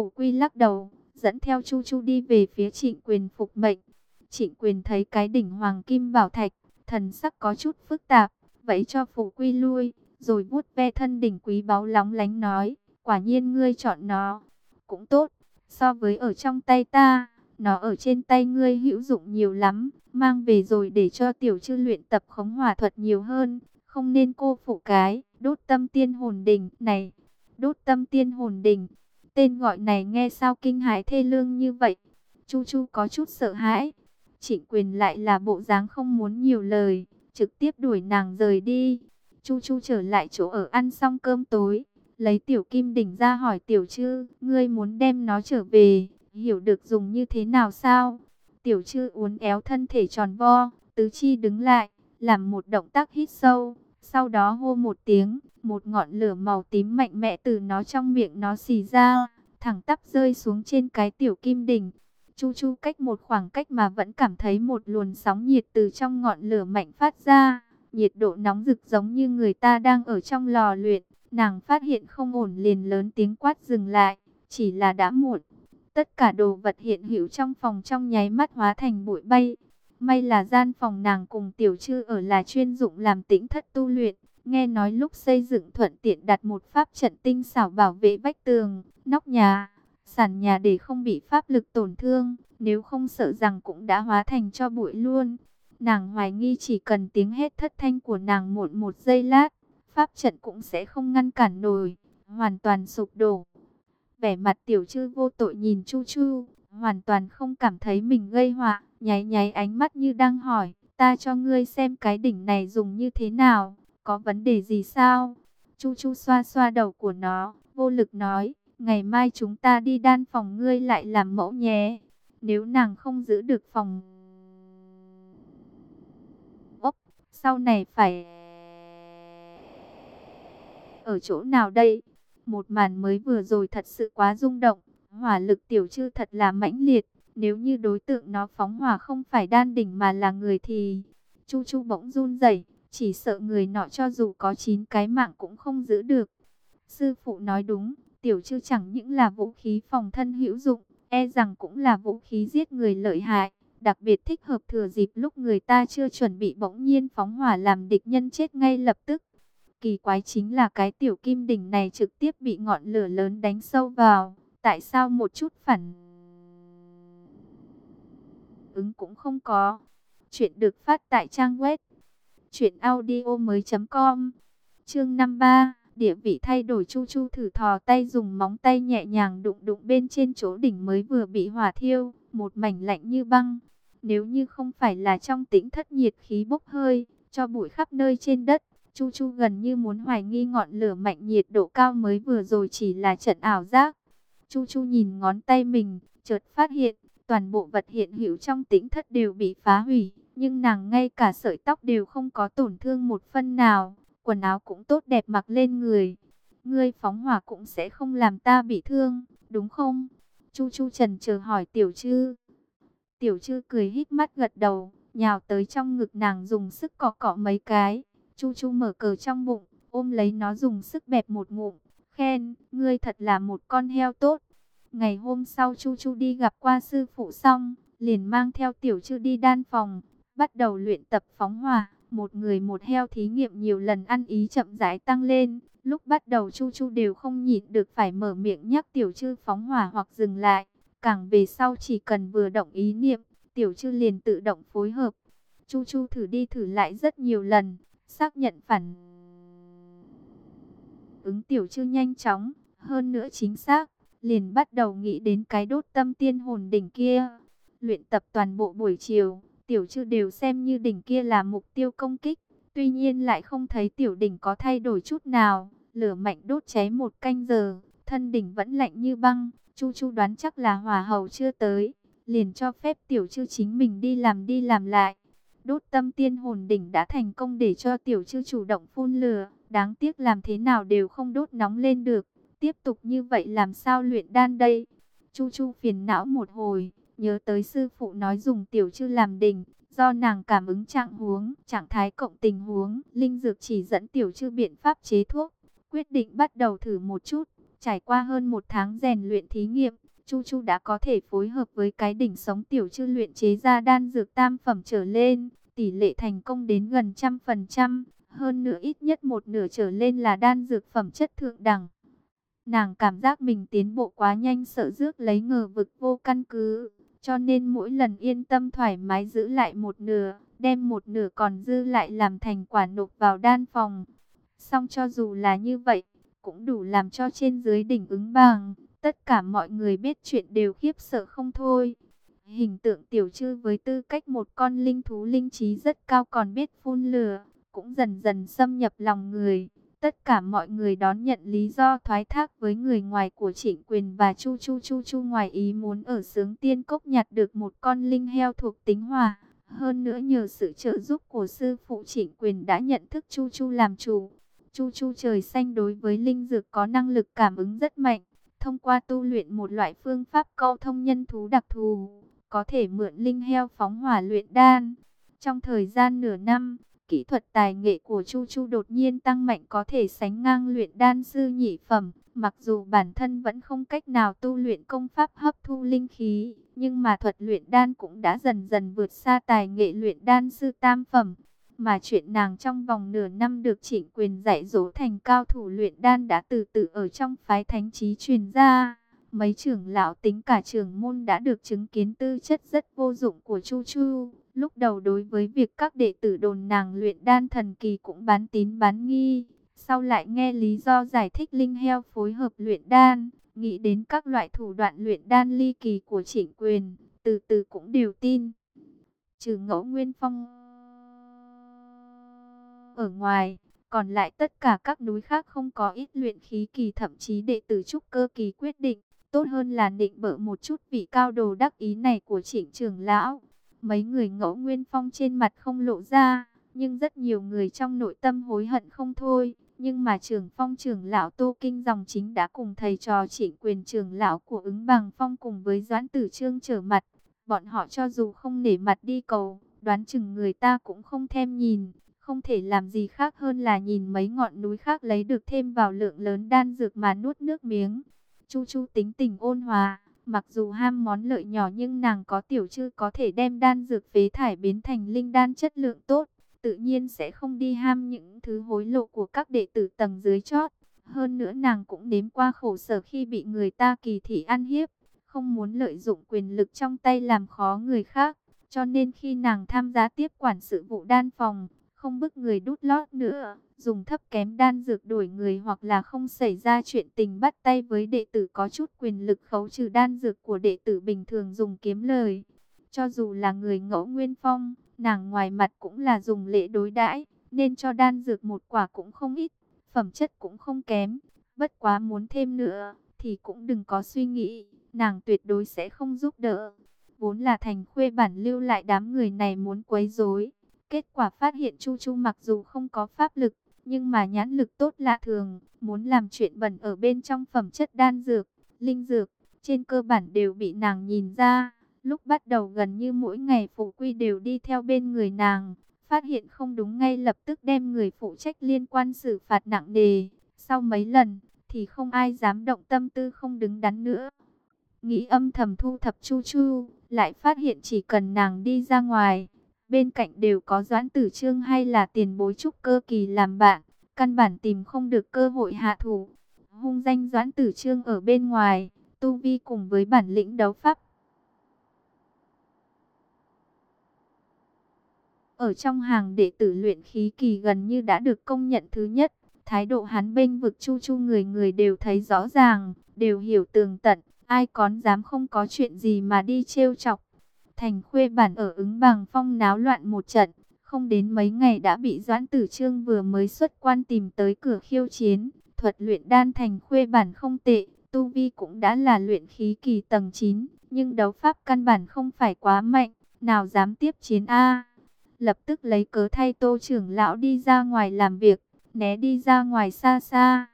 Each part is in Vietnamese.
Phủ Quy lắc đầu, dẫn theo Chu Chu đi về phía trịnh quyền phục mệnh. Trịnh quyền thấy cái đỉnh hoàng kim bảo thạch, thần sắc có chút phức tạp, vậy cho Phủ Quy lui, rồi vuốt ve thân đỉnh quý báu lóng lánh nói, quả nhiên ngươi chọn nó, cũng tốt, so với ở trong tay ta, nó ở trên tay ngươi hữu dụng nhiều lắm, mang về rồi để cho tiểu chư luyện tập khống hỏa thuật nhiều hơn, không nên cô phụ cái, đốt tâm tiên hồn đỉnh này, đốt tâm tiên hồn đỉnh, tên gọi này nghe sao kinh hãi thê lương như vậy, Chu Chu có chút sợ hãi, trịnh quyền lại là bộ dáng không muốn nhiều lời, trực tiếp đuổi nàng rời đi, Chu Chu trở lại chỗ ở ăn xong cơm tối, lấy tiểu kim đỉnh ra hỏi tiểu chư, ngươi muốn đem nó trở về, hiểu được dùng như thế nào sao? Tiểu chư uốn éo thân thể tròn vo, tứ chi đứng lại, làm một động tác hít sâu, sau đó hô một tiếng, một ngọn lửa màu tím mạnh mẽ từ nó trong miệng nó xì ra, thẳng tắp rơi xuống trên cái tiểu kim đỉnh. Chu chu cách một khoảng cách mà vẫn cảm thấy một luồn sóng nhiệt từ trong ngọn lửa mạnh phát ra, nhiệt độ nóng rực giống như người ta đang ở trong lò luyện. Nàng phát hiện không ổn liền lớn tiếng quát dừng lại, chỉ là đã muộn. Tất cả đồ vật hiện hữu trong phòng trong nháy mắt hóa thành bụi bay. May là gian phòng nàng cùng tiểu trư ở là chuyên dụng làm tĩnh thất tu luyện. Nghe nói lúc xây dựng thuận tiện đặt một pháp trận tinh xảo bảo vệ vách tường, nóc nhà, sàn nhà để không bị pháp lực tổn thương. Nếu không sợ rằng cũng đã hóa thành cho bụi luôn. Nàng hoài nghi chỉ cần tiếng hét thất thanh của nàng muộn một giây lát, pháp trận cũng sẽ không ngăn cản nổi, hoàn toàn sụp đổ. Vẻ mặt tiểu trư vô tội nhìn Chu Chu, hoàn toàn không cảm thấy mình gây họa, nháy nháy ánh mắt như đang hỏi, ta cho ngươi xem cái đỉnh này dùng như thế nào, có vấn đề gì sao? Chu Chu xoa xoa đầu của nó, vô lực nói, ngày mai chúng ta đi đan phòng ngươi lại làm mẫu nhé. Nếu nàng không giữ được phòng... Ốc, sau này phải... Ở chỗ nào đây? Một màn mới vừa rồi thật sự quá rung động. Hỏa lực tiểu chư thật là mãnh liệt. Nếu như đối tượng nó phóng hỏa không phải đan đỉnh mà là người thì... Chu chu bỗng run rẩy, chỉ sợ người nọ cho dù có chín cái mạng cũng không giữ được. Sư phụ nói đúng, tiểu chư chẳng những là vũ khí phòng thân hữu dụng, e rằng cũng là vũ khí giết người lợi hại. Đặc biệt thích hợp thừa dịp lúc người ta chưa chuẩn bị bỗng nhiên phóng hỏa làm địch nhân chết ngay lập tức. Kỳ quái chính là cái tiểu kim đỉnh này trực tiếp bị ngọn lửa lớn đánh sâu vào. Tại sao một chút phản ứng cũng không có. Chuyện được phát tại trang web truyệnaudiomoi.com. Chương 53, địa vị thay đổi Chu Chu thử thò tay dùng móng tay nhẹ nhàng đụng đụng bên trên chỗ đỉnh mới vừa bị hỏa thiêu, một mảnh lạnh như băng. Nếu như không phải là trong tĩnh thất nhiệt khí bốc hơi, cho bụi khắp nơi trên đất, Chu Chu gần như muốn hoài nghi ngọn lửa mạnh nhiệt độ cao mới vừa rồi chỉ là trận ảo giác. Chu Chu nhìn ngón tay mình, chợt phát hiện, toàn bộ vật hiện hữu trong tĩnh thất đều bị phá hủy, nhưng nàng ngay cả sợi tóc đều không có tổn thương một phân nào, quần áo cũng tốt đẹp mặc lên người. Ngươi phóng hỏa cũng sẽ không làm ta bị thương, đúng không? Chu Chu trần chờ hỏi Tiểu Trư. Tiểu Trư cười hít mắt gật đầu, nhào tới trong ngực nàng dùng sức cọ cọ mấy cái. Chu Chu mở cờ trong bụng, ôm lấy nó dùng sức bẹp một ngụm, khen, ngươi thật là một con heo tốt. Ngày hôm sau Chu Chu đi gặp qua sư phụ xong, liền mang theo tiểu chư đi đan phòng, bắt đầu luyện tập phóng hỏa. Một người một heo thí nghiệm nhiều lần ăn ý chậm rãi tăng lên. Lúc bắt đầu Chu Chu đều không nhịn được phải mở miệng nhắc tiểu chư phóng hỏa hoặc dừng lại. Càng về sau chỉ cần vừa động ý niệm, tiểu chư liền tự động phối hợp. Chu Chu thử đi thử lại rất nhiều lần, xác nhận phản ứng tiểu chư nhanh chóng, hơn nữa chính xác, liền bắt đầu nghĩ đến cái đốt tâm tiên hồn đỉnh kia. Luyện tập toàn bộ buổi chiều, tiểu chư đều xem như đỉnh kia là mục tiêu công kích, tuy nhiên lại không thấy tiểu đỉnh có thay đổi chút nào, lửa mạnh đốt cháy một canh giờ, thân đỉnh vẫn lạnh như băng, chu chu đoán chắc là hỏa hầu chưa tới, liền cho phép tiểu chư chính mình đi làm đi làm lại. Đốt tâm tiên hồn đỉnh đã thành công để cho tiểu chư chủ động phun lửa. Đáng tiếc làm thế nào đều không đốt nóng lên được. Tiếp tục như vậy làm sao luyện đan đây? Chu Chu phiền não một hồi, nhớ tới sư phụ nói dùng tiểu chư làm đỉnh. Do nàng cảm ứng trạng huống, trạng thái cộng tình huống, linh dược chỉ dẫn tiểu chư biện pháp chế thuốc. Quyết định bắt đầu thử một chút. Trải qua hơn một tháng rèn luyện thí nghiệm, Chu Chu đã có thể phối hợp với cái đỉnh sống tiểu chư luyện chế ra đan dược tam phẩm trở lên, tỷ lệ thành công đến gần trăm phần trăm, hơn nữa ít nhất một nửa trở lên là đan dược phẩm chất thượng đẳng. Nàng cảm giác mình tiến bộ quá nhanh sợ rước lấy ngờ vực vô căn cứ, cho nên mỗi lần yên tâm thoải mái giữ lại một nửa, đem một nửa còn dư lại làm thành quả nộp vào đan phòng. Xong cho dù là như vậy, cũng đủ làm cho trên dưới đỉnh ứng bằng, tất cả mọi người biết chuyện đều khiếp sợ không thôi. Hình tượng tiểu trư với tư cách một con linh thú linh trí rất cao còn biết phun lửa, cũng dần dần xâm nhập lòng người. Tất cả mọi người đón nhận lý do thoái thác với người ngoài của Trịnh Quyền và Chu Chu Chu Chu ngoài ý muốn ở sướng tiên cốc nhặt được một con linh heo thuộc tính hòa. Hơn nữa nhờ sự trợ giúp của sư phụ Trịnh Quyền đã nhận thức Chu Chu làm chủ. Chu Chu trời xanh đối với linh dược có năng lực cảm ứng rất mạnh. Thông qua tu luyện một loại phương pháp câu thông nhân thú đặc thù, có thể mượn linh heo phóng hỏa luyện đan. Trong thời gian nửa năm, kỹ thuật tài nghệ của Chu Chu đột nhiên tăng mạnh có thể sánh ngang luyện đan sư nhị phẩm. Mặc dù bản thân vẫn không cách nào tu luyện công pháp hấp thu linh khí, nhưng mà thuật luyện đan cũng đã dần dần vượt xa tài nghệ luyện đan sư tam phẩm. Mà chuyện nàng trong vòng nửa năm được trịnh quyền dạy dỗ thành cao thủ luyện đan đã từ từ ở trong phái thánh trí truyền ra. Mấy trưởng lão tính cả trưởng môn đã được chứng kiến tư chất rất vô dụng của Chu Chu. Lúc đầu đối với việc các đệ tử đồn nàng luyện đan thần kỳ cũng bán tín bán nghi. Sau lại nghe lý do giải thích linh heo phối hợp luyện đan, nghĩ đến các loại thủ đoạn luyện đan ly kỳ của trịnh quyền, từ từ cũng đều tin. Trừ ngẫu nguyên phong ở ngoài, còn lại tất cả các núi khác không có ít luyện khí kỳ thậm chí đệ tử trúc cơ kỳ quyết định, tốt hơn là định bỡ một chút vị cao đồ đắc ý này của trịnh trường lão. Mấy người ngẫu nguyên phong trên mặt không lộ ra, nhưng rất nhiều người trong nội tâm hối hận không thôi. Nhưng mà trưởng phong trưởng lão Tô Kinh dòng chính đã cùng thầy trò trịnh quyền trưởng lão của ứng bằng phong cùng với doãn tử trương trở mặt. Bọn họ cho dù không nể mặt đi cầu, đoán chừng người ta cũng không thêm nhìn. Không thể làm gì khác hơn là nhìn mấy ngọn núi khác lấy được thêm vào lượng lớn đan dược mà nuốt nước miếng. Chu Chu tính tình ôn hòa, mặc dù ham món lợi nhỏ nhưng nàng có tiểu chư có thể đem đan dược phế thải biến thành linh đan chất lượng tốt. Tự nhiên sẽ không đi ham những thứ hối lộ của các đệ tử tầng dưới chót. Hơn nữa nàng cũng nếm qua khổ sở khi bị người ta kỳ thị ăn hiếp. Không muốn lợi dụng quyền lực trong tay làm khó người khác. Cho nên khi nàng tham gia tiếp quản sự vụ đan phòng, không bức người đút lót nữa, dùng thấp kém đan dược đổi người hoặc là không xảy ra chuyện tình bắt tay với đệ tử có chút quyền lực khấu trừ đan dược của đệ tử bình thường dùng kiếm lời. Cho dù là người ngẫu nguyên phong, nàng ngoài mặt cũng là dùng lễ đối đãi, nên cho đan dược một quả cũng không ít, phẩm chất cũng không kém, bất quá muốn thêm nữa thì cũng đừng có suy nghĩ, nàng tuyệt đối sẽ không giúp đỡ. Vốn là thành khuê bản lưu lại đám người này muốn quấy rối Kết quả phát hiện Chu Chu mặc dù không có pháp lực, nhưng mà nhãn lực tốt lạ thường, muốn làm chuyện bẩn ở bên trong phẩm chất đan dược, linh dược, trên cơ bản đều bị nàng nhìn ra. Lúc bắt đầu gần như mỗi ngày phụ quy đều đi theo bên người nàng, phát hiện không đúng ngay lập tức đem người phụ trách liên quan xử phạt nặng nề. Sau mấy lần, thì không ai dám động tâm tư không đứng đắn nữa. Nghĩ âm thầm thu thập chu chu, lại phát hiện chỉ cần nàng đi ra ngoài, Bên cạnh đều có Doãn Tử Trương hay là tiền bối trúc cơ kỳ làm bạn, căn bản tìm không được cơ hội hạ thủ. Hung danh Doãn Tử Trương ở bên ngoài, tu vi cùng với bản lĩnh đấu pháp. Ở trong hàng đệ tử luyện khí kỳ gần như đã được công nhận thứ nhất, thái độ hắn bênh vực chu chu người người đều thấy rõ ràng, đều hiểu tường tận, ai còn dám không có chuyện gì mà đi trêu chọc. Thành khuê bản ở ứng bằng phong náo loạn một trận, không đến mấy ngày đã bị Doãn Tử Trương vừa mới xuất quan tìm tới cửa khiêu chiến. Thuật luyện đan thành khuê bản không tệ, tu vi cũng đã là luyện khí kỳ tầng 9, nhưng đấu pháp căn bản không phải quá mạnh, nào dám tiếp chiến A. Lập tức lấy cớ thay tô trưởng lão đi ra ngoài làm việc, né đi ra ngoài xa xa.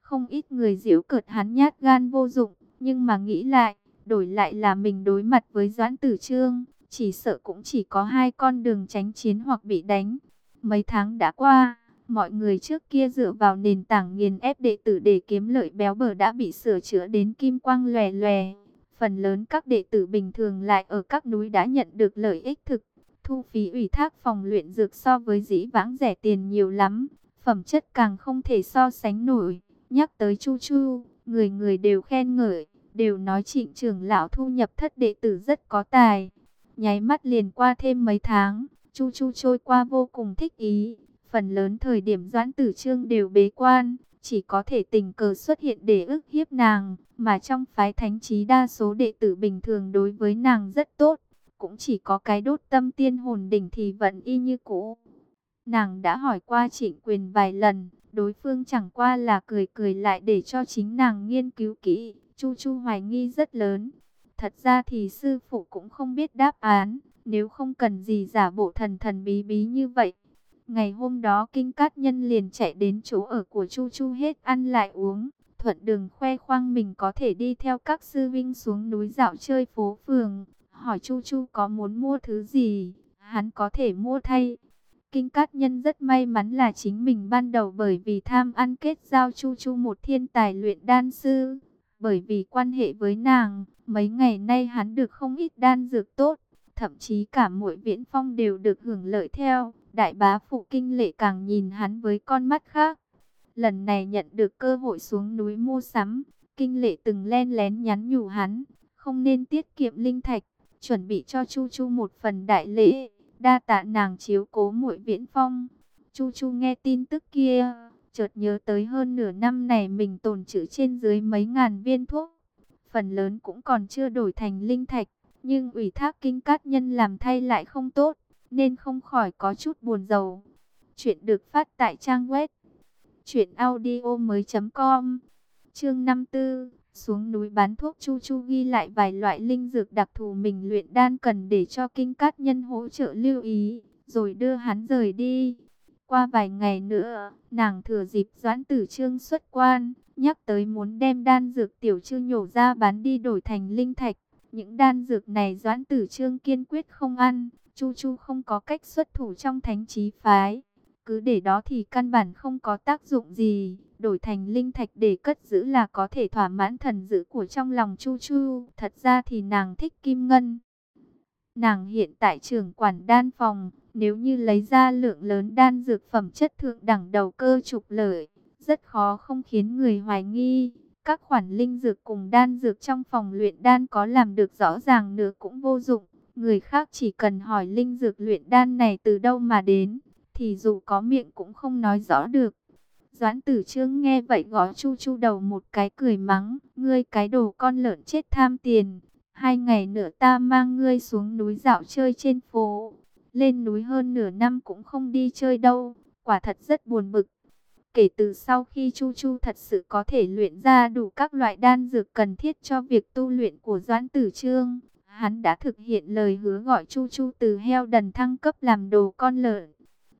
Không ít người diễu cợt hắn nhát gan vô dụng, nhưng mà nghĩ lại, đổi lại là mình đối mặt với Doãn Tử Trương, chỉ sợ cũng chỉ có hai con đường tránh chiến hoặc bị đánh. Mấy tháng đã qua, Mọi người trước kia dựa vào nền tảng nghiền ép đệ tử để kiếm lợi béo bở đã bị sửa chữa đến kim quang lòe lòe. Phần lớn các đệ tử bình thường lại ở các núi đã nhận được lợi ích thực. Thu phí ủy thác phòng luyện dược so với dĩ vãng rẻ tiền nhiều lắm. Phẩm chất càng không thể so sánh nổi. Nhắc tới Chu Chu, người người đều khen ngợi, đều nói trịnh trưởng lão thu nhập thất đệ tử rất có tài. Nháy mắt liền qua thêm mấy tháng, Chu Chu trôi qua vô cùng thích ý. Phần lớn thời điểm Doãn Tử Trương đều bế quan, chỉ có thể tình cờ xuất hiện để ức hiếp nàng, mà trong phái thánh trí đa số đệ tử bình thường đối với nàng rất tốt, cũng chỉ có cái đốt tâm tiên hồn đỉnh thì vẫn y như cũ. Nàng đã hỏi qua trịnh quyền vài lần, đối phương chẳng qua là cười cười lại để cho chính nàng nghiên cứu kỹ, Chu Chu hoài nghi rất lớn. Thật ra thì sư phụ cũng không biết đáp án, nếu không cần gì giả bộ thần thần bí bí như vậy. Ngày hôm đó Kinh Cát Nhân liền chạy đến chỗ ở của Chu Chu hết ăn lại uống, thuận đường khoe khoang mình có thể đi theo các sư vinh xuống núi dạo chơi phố phường, hỏi Chu Chu có muốn mua thứ gì, hắn có thể mua thay. Kinh Cát Nhân rất may mắn là chính mình ban đầu bởi vì tham ăn kết giao Chu Chu một thiên tài luyện đan sư. Bởi vì quan hệ với nàng, mấy ngày nay hắn được không ít đan dược tốt, thậm chí cả mỗi viễn phong đều được hưởng lợi theo. Đại bá phụ kinh lệ càng nhìn hắn với con mắt khác. Lần này nhận được cơ hội xuống núi mua sắm, kinh lệ từng len lén nhắn nhủ hắn, không nên tiết kiệm linh thạch, chuẩn bị cho Chu Chu một phần đại lễ, đa tạ nàng chiếu cố muội viễn phong. Chu Chu nghe tin tức kia, chợt nhớ tới hơn nửa năm này mình tồn trữ trên dưới mấy ngàn viên thuốc. Phần lớn cũng còn chưa đổi thành linh thạch, nhưng ủy thác kinh cát nhân làm thay lại không tốt nên không khỏi có chút buồn rầu. Chuyện được phát tại trang web truyệnaudiomoi.com. Chương 54, xuống núi bán thuốc Chu Chu ghi lại vài loại linh dược đặc thù mình luyện đan cần để cho kinh cát nhân hỗ trợ lưu ý, rồi đưa hắn rời đi. Qua vài ngày nữa, nàng thừa dịp Doãn Tử Trương xuất quan, nhắc tới muốn đem đan dược tiểu trương nhổ ra bán đi đổi thành linh thạch. Những đan dược này Doãn Tử Trương kiên quyết không ăn, Chu Chu không có cách xuất thủ trong thánh trí phái. Cứ để đó thì căn bản không có tác dụng gì. Đổi thành linh thạch để cất giữ là có thể thỏa mãn thần dữ của trong lòng Chu Chu. Thật ra thì nàng thích kim ngân. Nàng hiện tại trưởng quản đan phòng. Nếu như lấy ra lượng lớn đan dược phẩm chất thượng đẳng đầu cơ trục lợi. Rất khó không khiến người hoài nghi. Các khoản linh dược cùng đan dược trong phòng luyện đan có làm được rõ ràng nữa cũng vô dụng. Người khác chỉ cần hỏi linh dược luyện đan này từ đâu mà đến, thì dù có miệng cũng không nói rõ được. Doãn tử trương nghe vậy gõ chu chu đầu một cái cười mắng, ngươi cái đồ con lợn chết tham tiền. Hai ngày nữa ta mang ngươi xuống núi dạo chơi trên phố. Lên núi hơn nửa năm cũng không đi chơi đâu, quả thật rất buồn bực. Kể từ sau khi Chu Chu thật sự có thể luyện ra đủ các loại đan dược cần thiết cho việc tu luyện của Doãn Tử Trương, Hắn đã thực hiện lời hứa gọi Chu Chu từ heo đần thăng cấp làm đồ con lợn.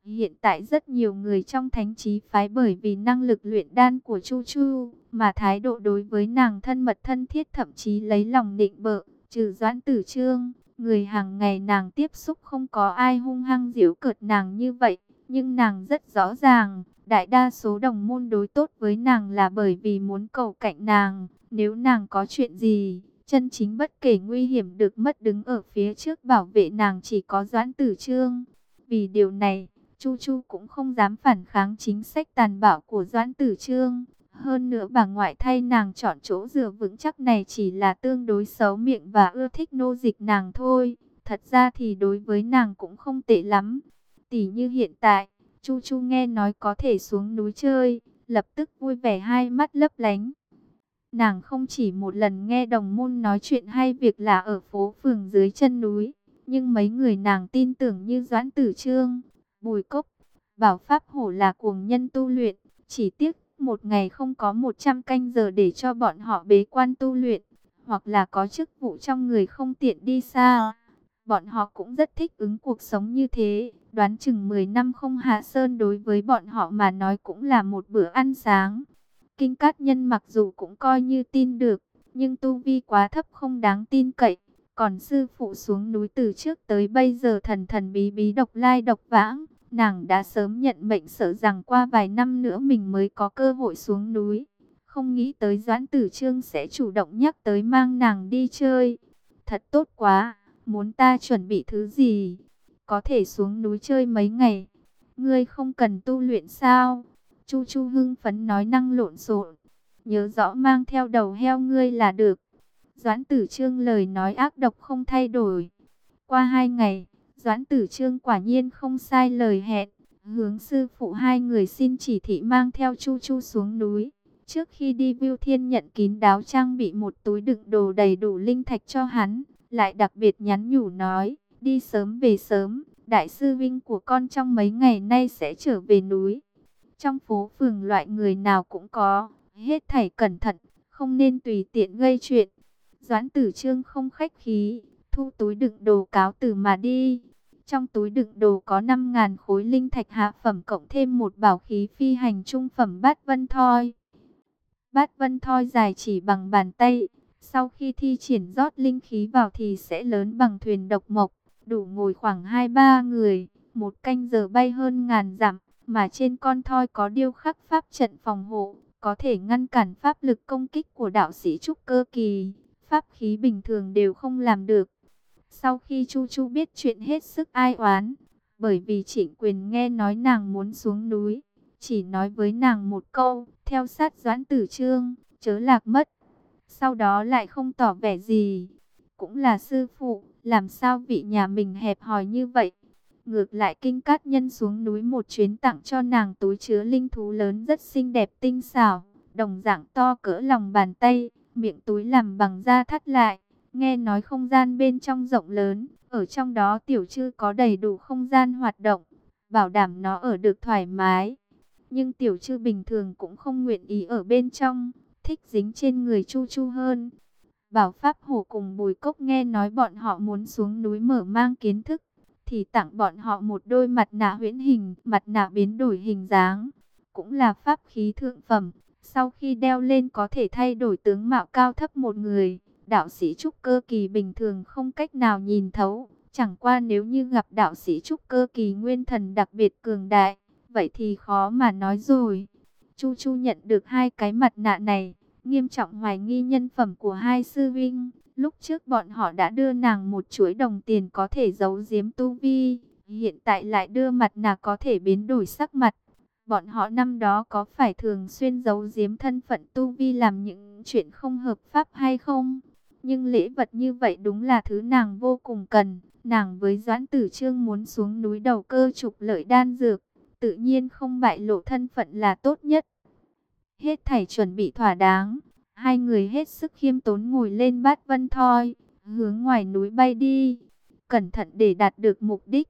Hiện tại rất nhiều người trong thánh trí phái bởi vì năng lực luyện đan của Chu Chu, mà thái độ đối với nàng thân mật thân thiết thậm chí lấy lòng định bợ, trừ doãn tử trương. Người hàng ngày nàng tiếp xúc không có ai hung hăng diễu cợt nàng như vậy, nhưng nàng rất rõ ràng, đại đa số đồng môn đối tốt với nàng là bởi vì muốn cầu cạnh nàng, nếu nàng có chuyện gì, Chân chính bất kể nguy hiểm được mất đứng ở phía trước bảo vệ nàng chỉ có Doãn Tử Trương. Vì điều này, Chu Chu cũng không dám phản kháng chính sách tàn bạo của Doãn Tử Trương. Hơn nữa bà ngoại thay nàng chọn chỗ dựa vững chắc này chỉ là tương đối xấu miệng và ưa thích nô dịch nàng thôi. Thật ra thì đối với nàng cũng không tệ lắm. Tỷ như hiện tại, Chu Chu nghe nói có thể xuống núi chơi, lập tức vui vẻ hai mắt lấp lánh. Nàng không chỉ một lần nghe đồng môn nói chuyện hay việc là ở phố phường dưới chân núi, nhưng mấy người nàng tin tưởng như Doãn Tử Trương, Bùi Cốc, Bảo Pháp Hổ là cuồng nhân tu luyện, chỉ tiếc một ngày không có 100 canh giờ để cho bọn họ bế quan tu luyện, hoặc là có chức vụ trong người không tiện đi xa. Bọn họ cũng rất thích ứng cuộc sống như thế, đoán chừng 10 năm không hạ sơn đối với bọn họ mà nói cũng là một bữa ăn sáng. Kinh Cát Nhân mặc dù cũng coi như tin được, nhưng tu vi quá thấp không đáng tin cậy. Còn sư phụ xuống núi từ trước tới bây giờ thần thần bí bí độc lai độc vãng, Nàng đã sớm nhận mệnh sợ rằng qua vài năm nữa mình mới có cơ hội xuống núi. Không nghĩ tới Doãn Tử Trương sẽ chủ động nhắc tới mang nàng đi chơi. Thật tốt quá, muốn ta chuẩn bị thứ gì? Có thể xuống núi chơi mấy ngày. Ngươi không cần tu luyện sao? Chu Chu hưng phấn nói năng lộn xộn. Nhớ rõ mang theo đầu heo ngươi là được. Doãn Tử Trương lời nói ác độc không thay đổi. Qua hai ngày, Doãn Tử Trương quả nhiên không sai lời hẹn, hướng sư phụ hai người xin chỉ thị mang theo Chu Chu xuống núi. Trước khi đi Viu Thiên nhận kín đáo trang bị một túi đựng đồ đầy đủ linh thạch cho hắn, lại đặc biệt nhắn nhủ nói, đi sớm về sớm, đại sư vinh của con trong mấy ngày nay sẽ trở về núi. Trong phố phường loại người nào cũng có, hết thảy cẩn thận, không nên tùy tiện gây chuyện. Doãn tử trương không khách khí, thu túi đựng đồ cáo từ mà đi. Trong túi đựng đồ có 5.000 khối linh thạch hạ phẩm cộng thêm một bảo khí phi hành trung phẩm bát vân thoi. Bát vân thoi dài chỉ bằng bàn tay, sau khi thi triển rót linh khí vào thì sẽ lớn bằng thuyền độc mộc, đủ ngồi khoảng 2-3 người, một canh giờ bay hơn ngàn dặm, mà trên con thoi có điêu khắc pháp trận phòng hộ, có thể ngăn cản pháp lực công kích của đạo sĩ trúc cơ kỳ, pháp khí bình thường đều không làm được. Sau khi Chu Chu biết chuyện hết sức ai oán, bởi vì trịnh quyền nghe nói nàng muốn xuống núi, chỉ nói với nàng một câu, theo sát doãn tử trương, chớ lạc mất. Sau đó lại không tỏ vẻ gì, cũng là sư phụ, làm sao vị nhà mình hẹp hòi như vậy. Ngược lại kinh cát nhân xuống núi một chuyến tặng cho nàng túi chứa linh thú lớn rất xinh đẹp tinh xảo, đồng dạng to cỡ lòng bàn tay, miệng túi làm bằng da thắt lại Nghe nói không gian bên trong rộng lớn, ở trong đó tiểu chư có đầy đủ không gian hoạt động, bảo đảm nó ở được thoải mái. Nhưng tiểu chư bình thường cũng không nguyện ý ở bên trong, thích dính trên người chu chu hơn. Bảo Pháp hồ cùng Bùi Cốc nghe nói bọn họ muốn xuống núi mở mang kiến thức, thì tặng bọn họ một đôi mặt nạ huyễn hình, mặt nạ biến đổi hình dáng, cũng là pháp khí thượng phẩm. Sau khi đeo lên có thể thay đổi tướng mạo cao thấp một người đạo sĩ trúc cơ kỳ bình thường không cách nào nhìn thấu. Chẳng qua nếu như gặp đạo sĩ trúc cơ kỳ nguyên thần đặc biệt cường đại, vậy thì khó mà nói rồi. Chu Chu nhận được hai cái mặt nạ này, nghiêm trọng hoài nghi nhân phẩm của hai sư vinh. Lúc trước bọn họ đã đưa nàng một chuỗi đồng tiền có thể giấu giếm tu vi, hiện tại lại đưa mặt nạ có thể biến đổi sắc mặt. Bọn họ năm đó có phải thường xuyên giấu giếm thân phận tu vi làm những chuyện không hợp pháp hay không? Nhưng lễ vật như vậy đúng là thứ nàng vô cùng cần. Nàng với Doãn Tử Trương muốn xuống núi đầu cơ trục lợi đan dược. Tự nhiên không bại lộ thân phận là tốt nhất. Hết thảy chuẩn bị thỏa đáng. Hai người hết sức khiêm tốn ngồi lên bát vân thoi. Hướng ngoài núi bay đi. Cẩn thận để đạt được mục đích.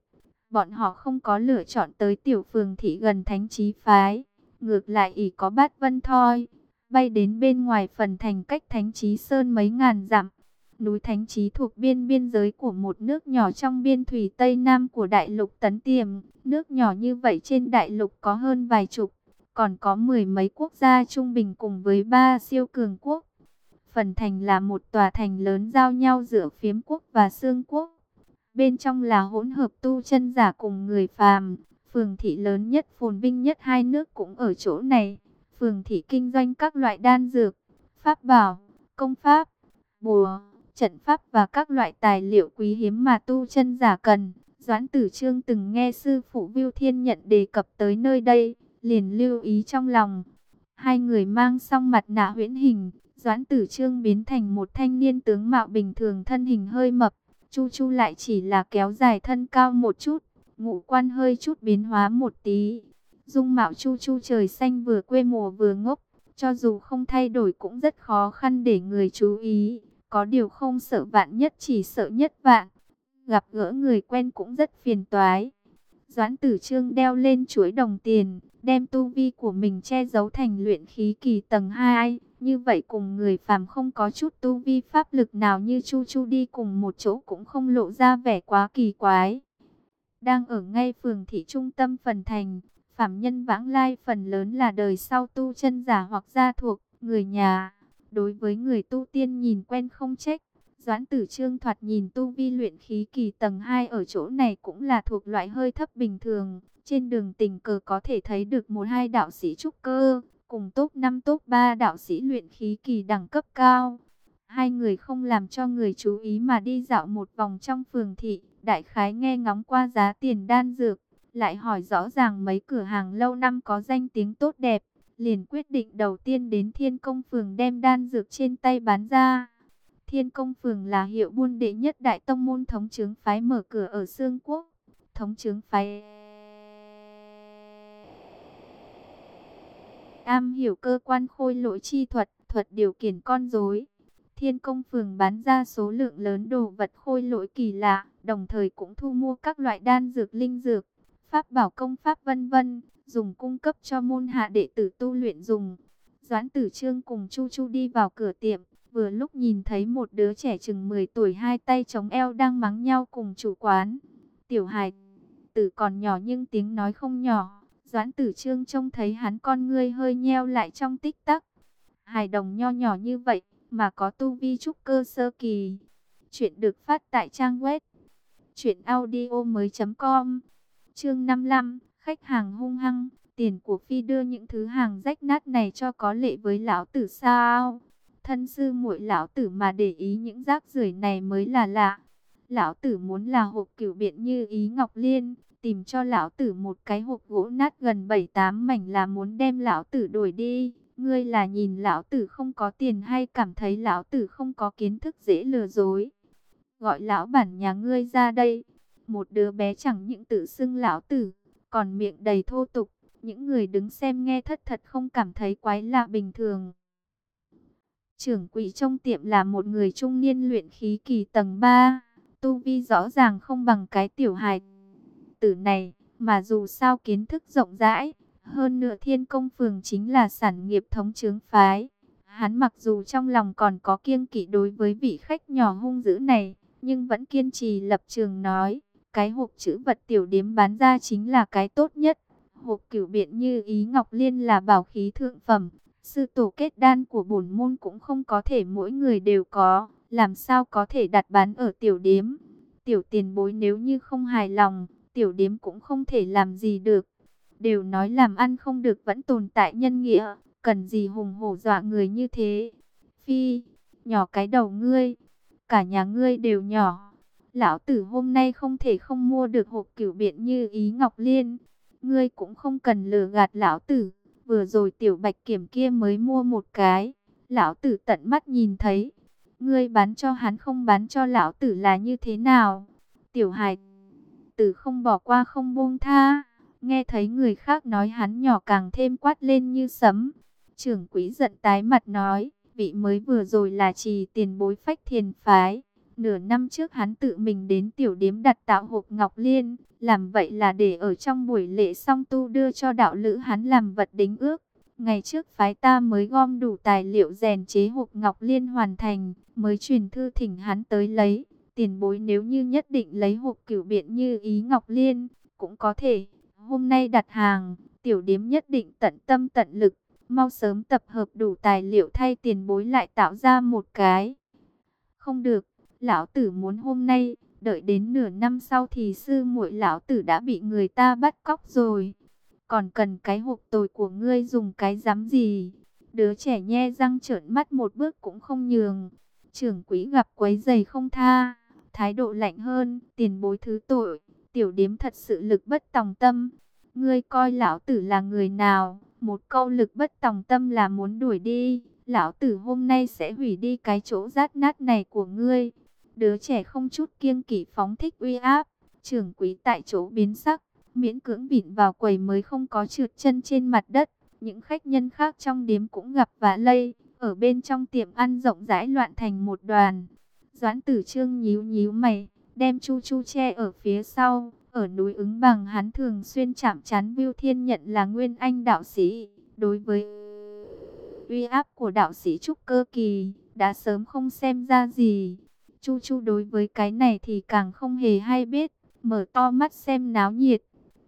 Bọn họ không có lựa chọn tới tiểu phường thị gần thánh trí phái. Ngược lại ỷ có bát vân thoi bay đến bên ngoài phần thành cách Thánh Chí Sơn mấy ngàn dặm. Núi Thánh Chí thuộc biên biên giới của một nước nhỏ trong biên thủy Tây Nam của đại lục Tấn Tiềm. Nước nhỏ như vậy trên đại lục có hơn vài chục, còn có mười mấy quốc gia trung bình cùng với ba siêu cường quốc. Phần thành là một tòa thành lớn giao nhau giữa phiếm quốc và xương quốc. Bên trong là hỗn hợp tu chân giả cùng người phàm. Phường thị lớn nhất phồn vinh nhất hai nước cũng ở chỗ này phường thị kinh doanh các loại đan dược, pháp bảo, công pháp, bùa, trận pháp và các loại tài liệu quý hiếm mà tu chân giả cần. Doãn Tử Trương từng nghe sư phụ Viu Thiên nhận đề cập tới nơi đây, liền lưu ý trong lòng. Hai người mang xong mặt nạ huyễn hình, Doãn Tử Trương biến thành một thanh niên tướng mạo bình thường thân hình hơi mập, Chu Chu lại chỉ là kéo dài thân cao một chút, ngũ quan hơi chút biến hóa một tí, Dung mạo chu chu trời xanh vừa quê mùa vừa ngốc, cho dù không thay đổi cũng rất khó khăn để người chú ý. Có điều không sợ vạn nhất chỉ sợ nhất vạn. Gặp gỡ người quen cũng rất phiền toái. Doãn tử trương đeo lên chuỗi đồng tiền, đem tu vi của mình che giấu thành luyện khí kỳ tầng 2. Như vậy cùng người phàm không có chút tu vi pháp lực nào như Chu Chu đi cùng một chỗ cũng không lộ ra vẻ quá kỳ quái. Đang ở ngay phường thị trung tâm phần thành, Phạm nhân vãng lai phần lớn là đời sau tu chân giả hoặc gia thuộc, người nhà. Đối với người tu tiên nhìn quen không trách. Doãn tử trương thoạt nhìn tu vi luyện khí kỳ tầng 2 ở chỗ này cũng là thuộc loại hơi thấp bình thường. Trên đường tình cờ có thể thấy được một hai đạo sĩ trúc cơ, cùng top 5 top 3 đạo sĩ luyện khí kỳ đẳng cấp cao. Hai người không làm cho người chú ý mà đi dạo một vòng trong phường thị, đại khái nghe ngóng qua giá tiền đan dược, lại hỏi rõ ràng mấy cửa hàng lâu năm có danh tiếng tốt đẹp, liền quyết định đầu tiên đến Thiên Công Phường đem đan dược trên tay bán ra. Thiên Công Phường là hiệu buôn đệ nhất đại tông môn thống chứng phái mở cửa ở Sương Quốc. Thống chứng phái am hiểu cơ quan khôi lỗi chi thuật, thuật điều khiển con rối. Thiên Công Phường bán ra số lượng lớn đồ vật khôi lỗi kỳ lạ, đồng thời cũng thu mua các loại đan dược linh dược, pháp bảo công pháp vân vân, dùng cung cấp cho môn hạ đệ tử tu luyện dùng. Doãn Tử Trương cùng Chu Chu đi vào cửa tiệm, vừa lúc nhìn thấy một đứa trẻ chừng 10 tuổi hai tay chống eo đang mắng nhau cùng chủ quán. Tiểu hài tử còn nhỏ nhưng tiếng nói không nhỏ. Doãn Tử Trương trông thấy hắn con ngươi hơi nheo lại trong tích tắc. Hài đồng nho nhỏ như vậy mà có tu vi trúc cơ sơ kỳ. Chuyện được phát tại trang web chuyện audio mới.com Chương 55 Khách hàng hung hăng, tiền của Phi đưa những thứ hàng rách nát này cho có lệ với lão tử sao? Thân sư muội lão tử mà để ý những rác rưởi này mới là lạ. Lão tử muốn là hộp cửu biện như ý Ngọc Liên, tìm cho lão tử một cái hộp gỗ nát gần 7-8 mảnh là muốn đem lão tử đổi đi. Ngươi là nhìn lão tử không có tiền hay cảm thấy lão tử không có kiến thức dễ lừa dối. Gọi lão bản nhà ngươi ra đây. Một đứa bé chẳng những tự xưng lão tử, còn miệng đầy thô tục. Những người đứng xem nghe thất thật không cảm thấy quái lạ bình thường. Trưởng quỹ trong tiệm là một người trung niên luyện khí kỳ tầng 3. Tu vi rõ ràng không bằng cái tiểu hài tử này, mà dù sao kiến thức rộng rãi. Hơn nữa thiên công phường chính là sản nghiệp thống chướng phái. Hắn mặc dù trong lòng còn có kiêng kỵ đối với vị khách nhỏ hung dữ này, nhưng vẫn kiên trì lập trường nói, cái hộp chữ vật tiểu điếm bán ra chính là cái tốt nhất. Hộp cửu biện như ý ngọc liên là bảo khí thượng phẩm, sư tổ kết đan của bổn môn cũng không có thể mỗi người đều có, làm sao có thể đặt bán ở tiểu điếm. Tiểu tiền bối nếu như không hài lòng, tiểu điếm cũng không thể làm gì được. Đều nói làm ăn không được vẫn tồn tại nhân nghĩa, cần gì hùng hổ dọa người như thế. Phi, nhỏ cái đầu ngươi, cả nhà ngươi đều nhỏ. Lão tử hôm nay không thể không mua được hộp cửu biện như ý Ngọc Liên. Ngươi cũng không cần lừa gạt lão tử. Vừa rồi tiểu bạch kiểm kia mới mua một cái. Lão tử tận mắt nhìn thấy. Ngươi bán cho hắn không bán cho lão tử là như thế nào? Tiểu hài tử không bỏ qua không buông tha. Nghe thấy người khác nói hắn nhỏ càng thêm quát lên như sấm. Trưởng quỹ giận tái mặt nói, vị mới vừa rồi là trì tiền bối phách thiền phái. Nửa năm trước hắn tự mình đến tiểu điếm đặt tạo hộp ngọc liên, làm vậy là để ở trong buổi lễ song tu đưa cho đạo lữ hắn làm vật đính ước. Ngày trước phái ta mới gom đủ tài liệu rèn chế hộp ngọc liên hoàn thành, mới truyền thư thỉnh hắn tới lấy. Tiền bối nếu như nhất định lấy hộp cửu biện như ý ngọc liên, cũng có thể. Hôm nay đặt hàng, tiểu điếm nhất định tận tâm tận lực, mau sớm tập hợp đủ tài liệu thay tiền bối lại tạo ra một cái. Không được, lão tử muốn hôm nay, đợi đến nửa năm sau thì sư muội lão tử đã bị người ta bắt cóc rồi. Còn cần cái hộp tồi của ngươi dùng cái dám gì? Đứa trẻ nhe răng trợn mắt một bước cũng không nhường. Trưởng quỹ gặp quấy giày không tha, thái độ lạnh hơn, tiền bối thứ tội tiểu điếm thật sự lực bất tòng tâm. Ngươi coi lão tử là người nào? Một câu lực bất tòng tâm là muốn đuổi đi. Lão tử hôm nay sẽ hủy đi cái chỗ rát nát này của ngươi. Đứa trẻ không chút kiêng kỵ phóng thích uy áp. Trưởng quý tại chỗ biến sắc. Miễn cưỡng bịn vào quầy mới không có trượt chân trên mặt đất. Những khách nhân khác trong điếm cũng gặp vạ lây. Ở bên trong tiệm ăn rộng rãi loạn thành một đoàn. Doãn tử trương nhíu nhíu mày đem Chu Chu che ở phía sau. Ở núi ứng bằng hắn thường xuyên chạm chán Viu Thiên nhận là nguyên anh đạo sĩ. Đối với uy áp của đạo sĩ Trúc Cơ Kỳ, đã sớm không xem ra gì. Chu Chu đối với cái này thì càng không hề hay biết, mở to mắt xem náo nhiệt.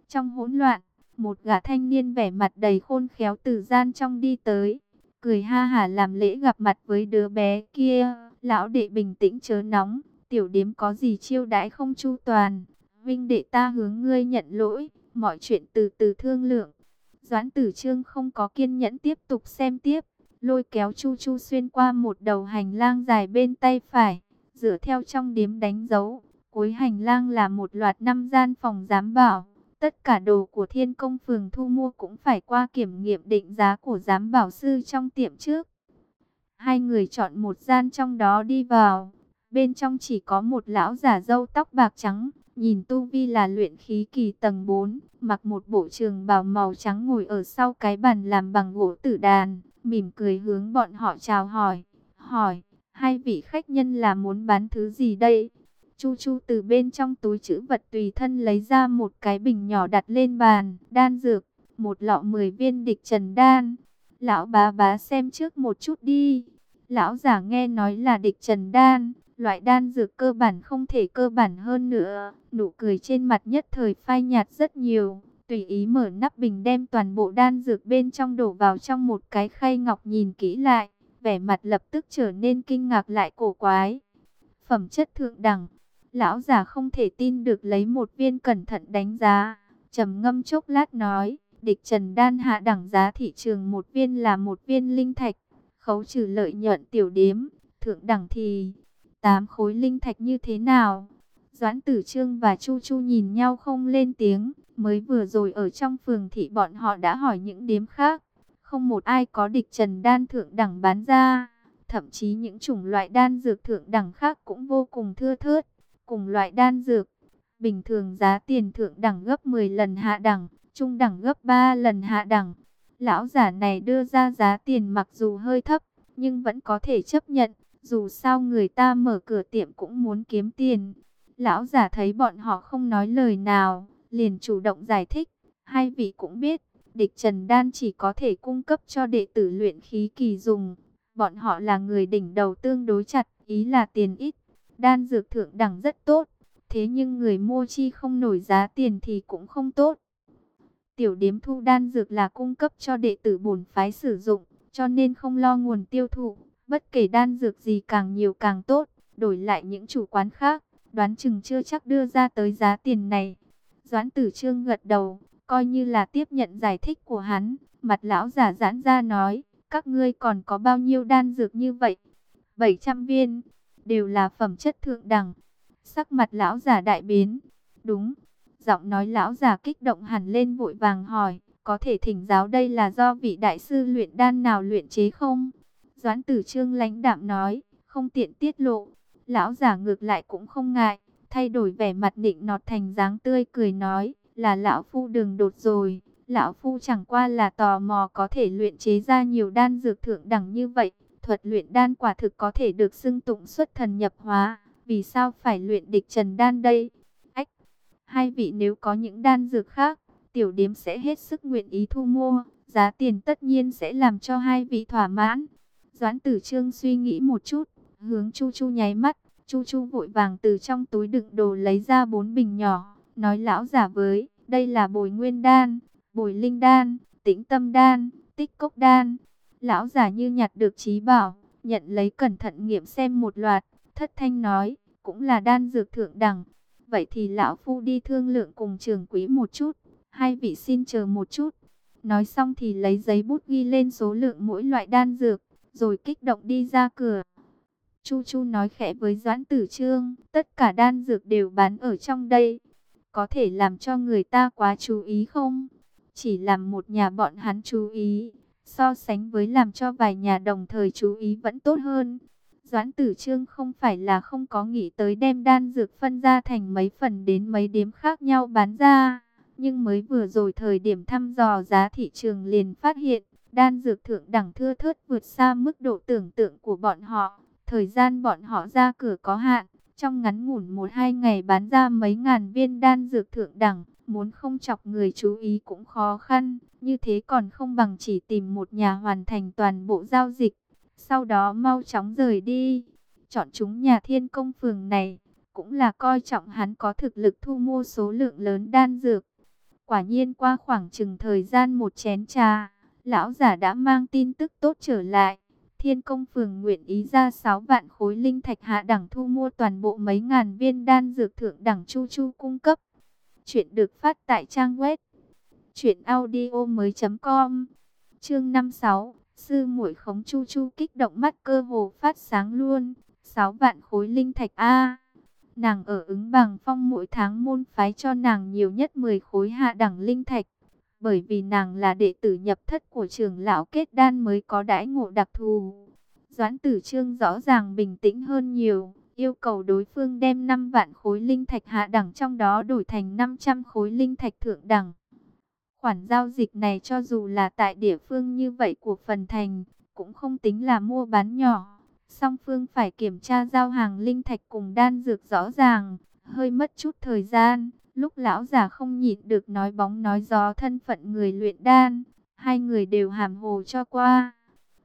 Trong hỗn loạn, một gã thanh niên vẻ mặt đầy khôn khéo từ gian trong đi tới, cười ha hả làm lễ gặp mặt với đứa bé kia. Lão đệ bình tĩnh chớ nóng, tiểu điếm có gì chiêu đãi không chu toàn. Vinh đệ ta hướng ngươi nhận lỗi, mọi chuyện từ từ thương lượng. Doãn tử trương không có kiên nhẫn tiếp tục xem tiếp, lôi kéo Chu Chu xuyên qua một đầu hành lang dài bên tay phải, dựa theo trong điếm đánh dấu. Cuối hành lang là một loạt năm gian phòng giám bảo. Tất cả đồ của thiên công phường thu mua cũng phải qua kiểm nghiệm định giá của giám bảo sư trong tiệm trước. Hai người chọn một gian trong đó đi vào. Bên trong chỉ có một lão giả râu tóc bạc trắng, nhìn tu vi là luyện khí kỳ tầng 4, mặc một bộ trường bào màu trắng ngồi ở sau cái bàn làm bằng gỗ tử đàn, mỉm cười hướng bọn họ chào hỏi. Hỏi, hai vị khách nhân là muốn bán thứ gì đây? Chu Chu từ bên trong túi chữ vật tùy thân lấy ra một cái bình nhỏ đặt lên bàn, đan dược, một lọ 10 viên địch trần đan. Lão bá bá xem trước một chút đi. Lão giả nghe nói là địch trần đan, loại đan dược cơ bản không thể cơ bản hơn nữa. Nụ cười trên mặt nhất thời phai nhạt rất nhiều. Tùy ý mở nắp bình đem toàn bộ đan dược bên trong đổ vào trong một cái khay ngọc nhìn kỹ lại. Vẻ mặt lập tức trở nên kinh ngạc lại cổ quái. Phẩm chất thượng đẳng Lão già không thể tin được lấy một viên cẩn thận đánh giá. trầm ngâm chốc lát nói, địch trần đan hạ đẳng giá thị trường một viên là một viên linh thạch. Khấu trừ lợi nhuận tiểu điếm, thượng đẳng thì tám khối linh thạch như thế nào? Doãn tử trương và Chu Chu nhìn nhau không lên tiếng, mới vừa rồi ở trong phường thị bọn họ đã hỏi những điếm khác. Không một ai có địch trần đan thượng đẳng bán ra, thậm chí những chủng loại đan dược thượng đẳng khác cũng vô cùng thưa thớt cùng loại đan dược. Bình thường giá tiền thượng đẳng gấp 10 lần hạ đẳng, trung đẳng gấp 3 lần hạ đẳng. Lão giả này đưa ra giá tiền mặc dù hơi thấp, nhưng vẫn có thể chấp nhận. Dù sao người ta mở cửa tiệm cũng muốn kiếm tiền. Lão giả thấy bọn họ không nói lời nào, liền chủ động giải thích. Hai vị cũng biết, địch Trần Đan chỉ có thể cung cấp cho đệ tử luyện khí kỳ dùng. Bọn họ là người đỉnh đầu tương đối chặt, ý là tiền ít, Đan dược thượng đẳng rất tốt, thế nhưng người mua chi không nổi giá tiền thì cũng không tốt. Tiểu điếm thu đan dược là cung cấp cho đệ tử bổn phái sử dụng, cho nên không lo nguồn tiêu thụ. Bất kể đan dược gì càng nhiều càng tốt, đổi lại những chủ quán khác, đoán chừng chưa chắc đưa ra tới giá tiền này. Doãn tử trương gật đầu, coi như là tiếp nhận giải thích của hắn, mặt lão giả giãn ra nói, các ngươi còn có bao nhiêu đan dược như vậy? 700 viên đều là phẩm chất thượng đẳng. Sắc mặt lão già đại biến. Đúng. Giọng nói lão già kích động hẳn lên vội vàng hỏi, có thể thỉnh giáo đây là do vị đại sư luyện đan nào luyện chế không? Doãn tử trương lãnh đạm nói, không tiện tiết lộ. Lão già ngược lại cũng không ngại, thay đổi vẻ mặt định nọt thành dáng tươi cười nói, là lão phu đường đột rồi. Lão phu chẳng qua là tò mò có thể luyện chế ra nhiều đan dược thượng đẳng như vậy thuật luyện đan quả thực có thể được xưng tụng xuất thần nhập hóa. Vì sao phải luyện địch trần đan đây? Ách! Hai vị nếu có những đan dược khác, tiểu điếm sẽ hết sức nguyện ý thu mua. Giá tiền tất nhiên sẽ làm cho hai vị thỏa mãn. Doãn tử trương suy nghĩ một chút, hướng Chu Chu nháy mắt. Chu Chu vội vàng từ trong túi đựng đồ lấy ra bốn bình nhỏ, nói lão giả với, đây là bồi nguyên đan, bồi linh đan, tĩnh tâm đan, tích cốc đan. Lão già như nhặt được trí bảo, nhận lấy cẩn thận nghiệm xem một loạt, thất thanh nói, cũng là đan dược thượng đẳng. Vậy thì lão phu đi thương lượng cùng trường quý một chút, hai vị xin chờ một chút. Nói xong thì lấy giấy bút ghi lên số lượng mỗi loại đan dược, rồi kích động đi ra cửa. Chu Chu nói khẽ với Doãn Tử Trương, tất cả đan dược đều bán ở trong đây. Có thể làm cho người ta quá chú ý không? Chỉ làm một nhà bọn hắn chú ý, So sánh với làm cho vài nhà đồng thời chú ý vẫn tốt hơn. Doãn tử trương không phải là không có nghĩ tới đem đan dược phân ra thành mấy phần đến mấy điếm khác nhau bán ra. Nhưng mới vừa rồi thời điểm thăm dò giá thị trường liền phát hiện, đan dược thượng đẳng thưa thớt vượt xa mức độ tưởng tượng của bọn họ. Thời gian bọn họ ra cửa có hạn, trong ngắn ngủn một hai ngày bán ra mấy ngàn viên đan dược thượng đẳng, muốn không chọc người chú ý cũng khó khăn, như thế còn không bằng chỉ tìm một nhà hoàn thành toàn bộ giao dịch, sau đó mau chóng rời đi. Chọn chúng nhà thiên công phường này, cũng là coi trọng hắn có thực lực thu mua số lượng lớn đan dược. Quả nhiên qua khoảng chừng thời gian một chén trà, lão giả đã mang tin tức tốt trở lại. Thiên công phường nguyện ý ra 6 vạn khối linh thạch hạ đẳng thu mua toàn bộ mấy ngàn viên đan dược thượng đẳng chu chu cung cấp. Chuyện được phát tại trang web truyệnaudiomoi.com. Chương 56, sư muội khống chu chu kích động mắt cơ hồ phát sáng luôn, 6 vạn khối linh thạch a. Nàng ở ứng bằng phong mỗi tháng môn phái cho nàng nhiều nhất 10 khối hạ đẳng linh thạch. Bởi vì nàng là đệ tử nhập thất của trưởng lão kết đan mới có đãi ngộ đặc thù. Doãn tử trương rõ ràng bình tĩnh hơn nhiều, yêu cầu đối phương đem 5 vạn khối linh thạch hạ đẳng trong đó đổi thành 500 khối linh thạch thượng đẳng. Khoản giao dịch này cho dù là tại địa phương như vậy của phần thành, cũng không tính là mua bán nhỏ. Song phương phải kiểm tra giao hàng linh thạch cùng đan dược rõ ràng, hơi mất chút thời gian. Lúc lão già không nhịn được nói bóng nói gió thân phận người luyện đan, hai người đều hàm hồ cho qua.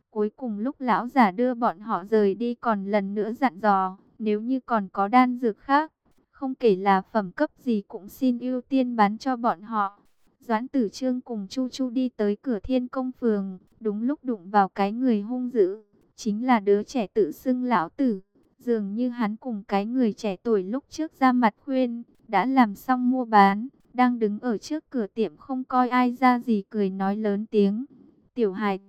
Cuối cùng lúc lão già đưa bọn họ rời đi còn lần nữa dặn dò, nếu như còn có đan dược khác, không kể là phẩm cấp gì cũng xin ưu tiên bán cho bọn họ. Doãn tử trương cùng Chu Chu đi tới cửa thiên công phường, đúng lúc đụng vào cái người hung dữ, chính là đứa trẻ tự xưng lão tử. Dường như hắn cùng cái người trẻ tuổi lúc trước ra mặt khuyên, đã làm xong mua bán, đang đứng ở trước cửa tiệm không coi ai ra gì cười nói lớn tiếng. Tiểu hài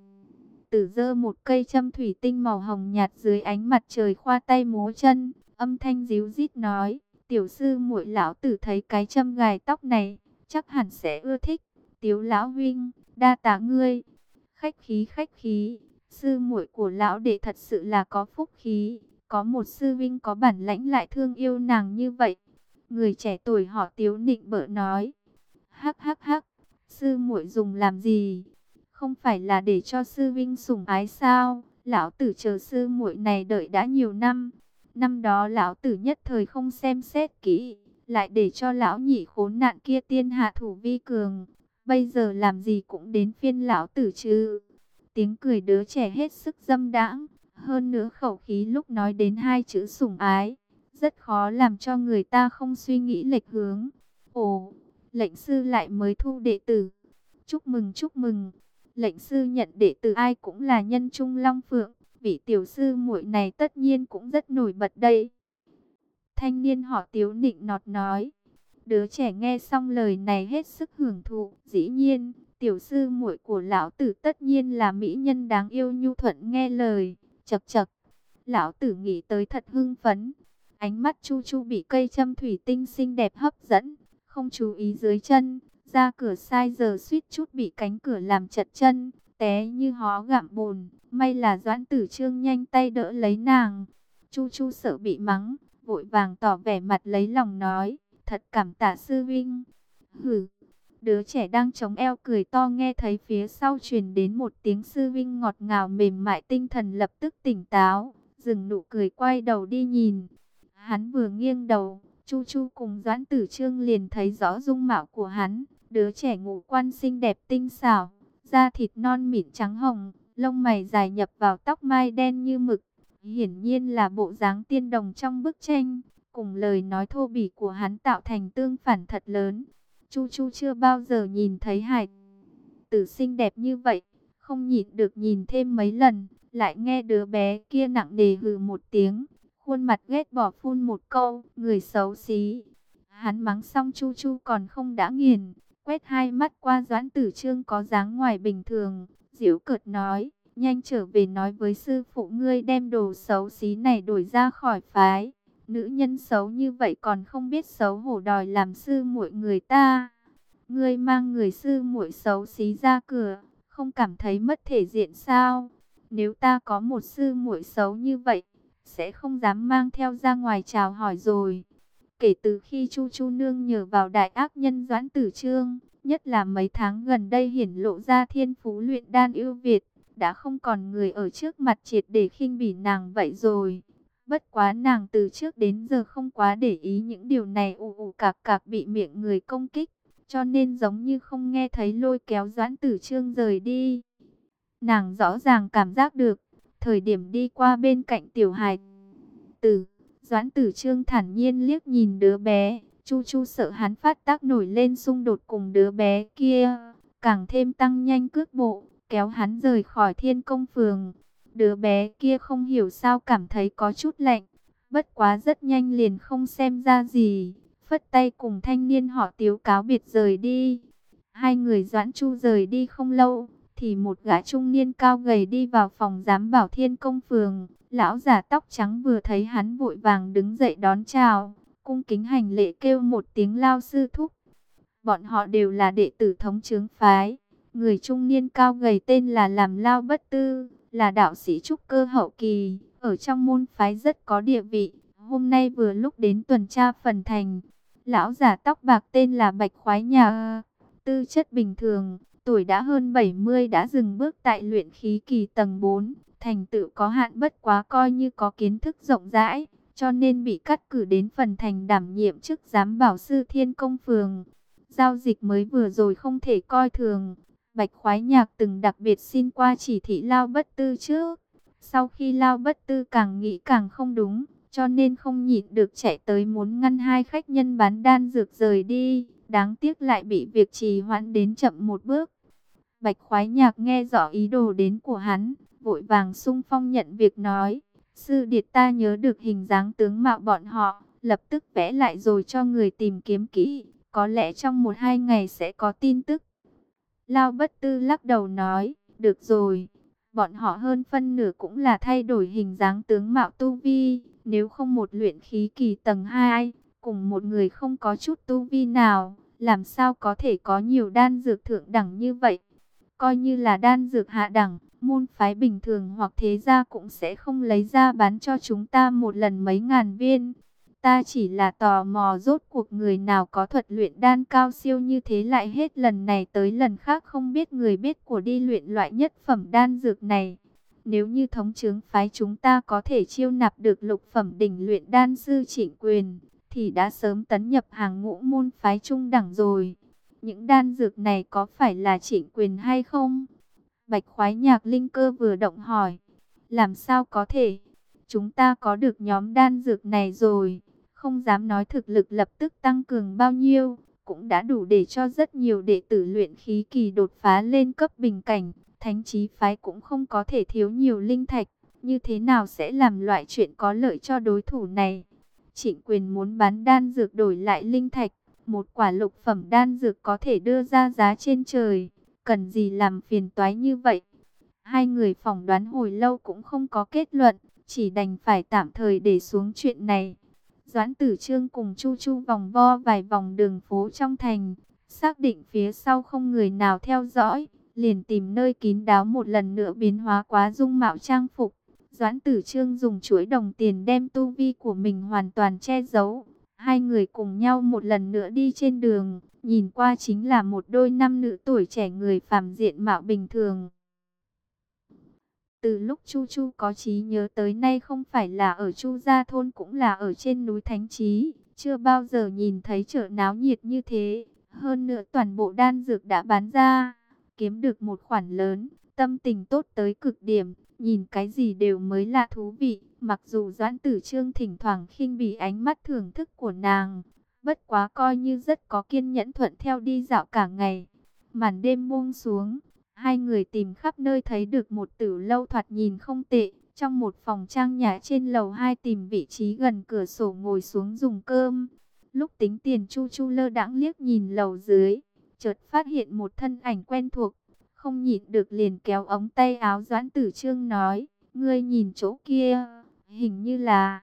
tử dơ một cây châm thủy tinh màu hồng nhạt dưới ánh mặt trời khoa tay múa chân, âm thanh díu dít nói, tiểu sư muội lão tử thấy cái châm gài tóc này, chắc hẳn sẽ ưa thích. Tiếu lão huynh, đa tá ngươi. Khách khí khách khí, sư muội của lão đệ thật sự là có phúc khí, có một sư vinh có bản lãnh lại thương yêu nàng như vậy. Người trẻ tuổi họ Tiếu nịnh bợ nói. Hắc hắc hắc, sư muội dùng làm gì? Không phải là để cho sư vinh sủng ái sao? Lão tử chờ sư muội này đợi đã nhiều năm. Năm đó lão tử nhất thời không xem xét kỹ, lại để cho lão nhị khốn nạn kia tiên hạ thủ vi cường. Bây giờ làm gì cũng đến phiên lão tử chứ. Tiếng cười đứa trẻ hết sức dâm đãng, hơn nữa khẩu khí lúc nói đến hai chữ sủng ái, rất khó làm cho người ta không suy nghĩ lệch hướng. Ồ, lệnh sư lại mới thu đệ tử. Chúc mừng chúc mừng. Lệnh sư nhận đệ tử ai cũng là nhân trung long phượng, vị tiểu sư muội này tất nhiên cũng rất nổi bật đây. Thanh niên họ tiếu nịnh nọt nói. Đứa trẻ nghe xong lời này hết sức hưởng thụ. Dĩ nhiên, tiểu sư muội của lão tử tất nhiên là mỹ nhân đáng yêu nhu thuận nghe lời. chập chập. lão tử nghĩ tới thật hưng phấn. Ánh mắt chu chu bị cây châm thủy tinh xinh đẹp hấp dẫn. Không chú ý dưới chân, ra cửa sai giờ suýt chút bị cánh cửa làm chật chân. Té như hó gặm bùn, may là doãn tử trương nhanh tay đỡ lấy nàng. Chu chu sợ bị mắng, vội vàng tỏ vẻ mặt lấy lòng nói, thật cảm tạ sư vinh. Hử, đứa trẻ đang chống eo cười to nghe thấy phía sau truyền đến một tiếng sư vinh ngọt ngào mềm mại tinh thần lập tức tỉnh táo, dừng nụ cười quay đầu đi nhìn. Hắn vừa nghiêng đầu, Chu Chu cùng Doãn Tử Trương liền thấy rõ dung mạo của hắn, đứa trẻ ngũ quan xinh đẹp tinh xảo, da thịt non mịn trắng hồng, lông mày dài nhập vào tóc mai đen như mực, Hiển nhiên là bộ dáng tiên đồng trong bức tranh, cùng lời nói thô bỉ của hắn tạo thành tương phản thật lớn. Chu Chu chưa bao giờ nhìn thấy hải tử xinh đẹp như vậy, không nhịn được nhìn thêm mấy lần, lại nghe đứa bé kia nặng nề hừ một tiếng, khuôn mặt ghét bỏ phun một câu, người xấu xí. Hắn mắng xong Chu Chu còn không đã nghiền, quét hai mắt qua Doãn Tử Trương có dáng ngoài bình thường, giễu cợt nói, nhanh trở về nói với sư phụ ngươi đem đồ xấu xí này đổi ra khỏi phái. Nữ nhân xấu như vậy còn không biết xấu hổ đòi làm sư muội người ta. Ngươi mang người sư muội xấu xí ra cửa, không cảm thấy mất thể diện sao? Nếu ta có một sư muội xấu như vậy, sẽ không dám mang theo ra ngoài chào hỏi rồi. Kể từ khi Chu Chu nương nhờ vào đại ác nhân Doãn Tử Trương, nhất là mấy tháng gần đây hiển lộ ra thiên phú luyện đan ưu việt, đã không còn người ở trước mặt triệt để khinh bỉ nàng vậy rồi. Bất quá nàng từ trước đến giờ không quá để ý những điều này ù ù cạc cạc bị miệng người công kích, cho nên giống như không nghe thấy lôi kéo doãn tử trương rời đi. Nàng rõ ràng cảm giác được, thời điểm đi qua bên cạnh tiểu hài. Tử, doãn tử trương thản nhiên liếc nhìn đứa bé, chu chu sợ hắn phát tác nổi lên xung đột cùng đứa bé kia, càng thêm tăng nhanh cước bộ kéo hắn rời khỏi thiên công phường. Đứa bé kia không hiểu sao cảm thấy có chút lạnh, bất quá rất nhanh liền không xem ra gì, phất tay cùng thanh niên họ tiếu cáo biệt rời đi. Hai người doãn chu rời đi không lâu, thì một gã trung niên cao gầy đi vào phòng giám bảo thiên công phường. Lão giả tóc trắng vừa thấy hắn vội vàng đứng dậy đón chào, cung kính hành lễ kêu một tiếng lao sư thúc. Bọn họ đều là đệ tử thống chướng phái. Người trung niên cao gầy tên là Làm Lao Bất Tư, là đạo sĩ trúc cơ hậu kỳ, ở trong môn phái rất có địa vị. Hôm nay vừa lúc đến tuần tra phần thành, lão giả tóc bạc tên là Bạch Khoái Nhà, tư chất bình thường, tuổi đã hơn 70 đã dừng bước tại luyện khí kỳ tầng 4, thành tựu có hạn bất quá coi như có kiến thức rộng rãi, cho nên bị cắt cử đến phần thành đảm nhiệm chức giám bảo sư thiên công phường. Giao dịch mới vừa rồi không thể coi thường, Bạch Khoái Nhạc từng đặc biệt xin qua chỉ thị Lao Bất Tư trước. Sau khi Lao Bất Tư càng nghĩ càng không đúng, cho nên không nhịn được chạy tới muốn ngăn hai khách nhân bán đan dược rời đi. Đáng tiếc lại bị việc trì hoãn đến chậm một bước. Bạch Khoái Nhạc nghe rõ ý đồ đến của hắn, vội vàng sung phong nhận việc nói. Sư điệt ta nhớ được hình dáng tướng mạo bọn họ, lập tức vẽ lại rồi cho người tìm kiếm kỹ. Có lẽ trong một hai ngày sẽ có tin tức. Lao bất tư lắc đầu nói, được rồi, bọn họ hơn phân nửa cũng là thay đổi hình dáng tướng mạo tu vi, nếu không một luyện khí kỳ tầng 2, cùng một người không có chút tu vi nào, làm sao có thể có nhiều đan dược thượng đẳng như vậy. Coi như là đan dược hạ đẳng, môn phái bình thường hoặc thế gia cũng sẽ không lấy ra bán cho chúng ta một lần mấy ngàn viên. Ta chỉ là tò mò rốt cuộc người nào có thuật luyện đan cao siêu như thế lại hết lần này tới lần khác không biết người biết của đi luyện loại nhất phẩm đan dược này. Nếu như thống chứng phái chúng ta có thể chiêu nạp được lục phẩm đỉnh luyện đan sư trịnh quyền, thì đã sớm tấn nhập hàng ngũ môn phái trung đẳng rồi. Những đan dược này có phải là trịnh quyền hay không? Bạch khoái nhạc linh cơ vừa động hỏi. Làm sao có thể? Chúng ta có được nhóm đan dược này rồi không dám nói thực lực lập tức tăng cường bao nhiêu, cũng đã đủ để cho rất nhiều đệ tử luyện khí kỳ đột phá lên cấp bình cảnh. Thánh trí phái cũng không có thể thiếu nhiều linh thạch, như thế nào sẽ làm loại chuyện có lợi cho đối thủ này. Trịnh quyền muốn bán đan dược đổi lại linh thạch, một quả lục phẩm đan dược có thể đưa ra giá trên trời, cần gì làm phiền toái như vậy. Hai người phỏng đoán hồi lâu cũng không có kết luận, chỉ đành phải tạm thời để xuống chuyện này. Doãn tử trương cùng Chu Chu vòng vo vài vòng đường phố trong thành, xác định phía sau không người nào theo dõi, liền tìm nơi kín đáo một lần nữa biến hóa quá dung mạo trang phục. Doãn tử trương dùng chuỗi đồng tiền đem tu vi của mình hoàn toàn che giấu. Hai người cùng nhau một lần nữa đi trên đường, nhìn qua chính là một đôi nam nữ tuổi trẻ người phàm diện mạo bình thường. Từ lúc Chu Chu có trí nhớ tới nay không phải là ở Chu Gia Thôn cũng là ở trên núi Thánh Trí. Chưa bao giờ nhìn thấy chợ náo nhiệt như thế. Hơn nữa toàn bộ đan dược đã bán ra. Kiếm được một khoản lớn. Tâm tình tốt tới cực điểm. Nhìn cái gì đều mới là thú vị. Mặc dù Doãn Tử Trương thỉnh thoảng khinh bỉ ánh mắt thưởng thức của nàng. Bất quá coi như rất có kiên nhẫn thuận theo đi dạo cả ngày. Màn đêm buông xuống Hai người tìm khắp nơi thấy được một tử lâu thoạt nhìn không tệ. Trong một phòng trang nhà trên lầu 2 tìm vị trí gần cửa sổ ngồi xuống dùng cơm. Lúc tính tiền Chu Chu lơ đãng liếc nhìn lầu dưới. Chợt phát hiện một thân ảnh quen thuộc. Không nhịn được liền kéo ống tay áo Doãn Tử Trương nói. Ngươi nhìn chỗ kia, hình như là...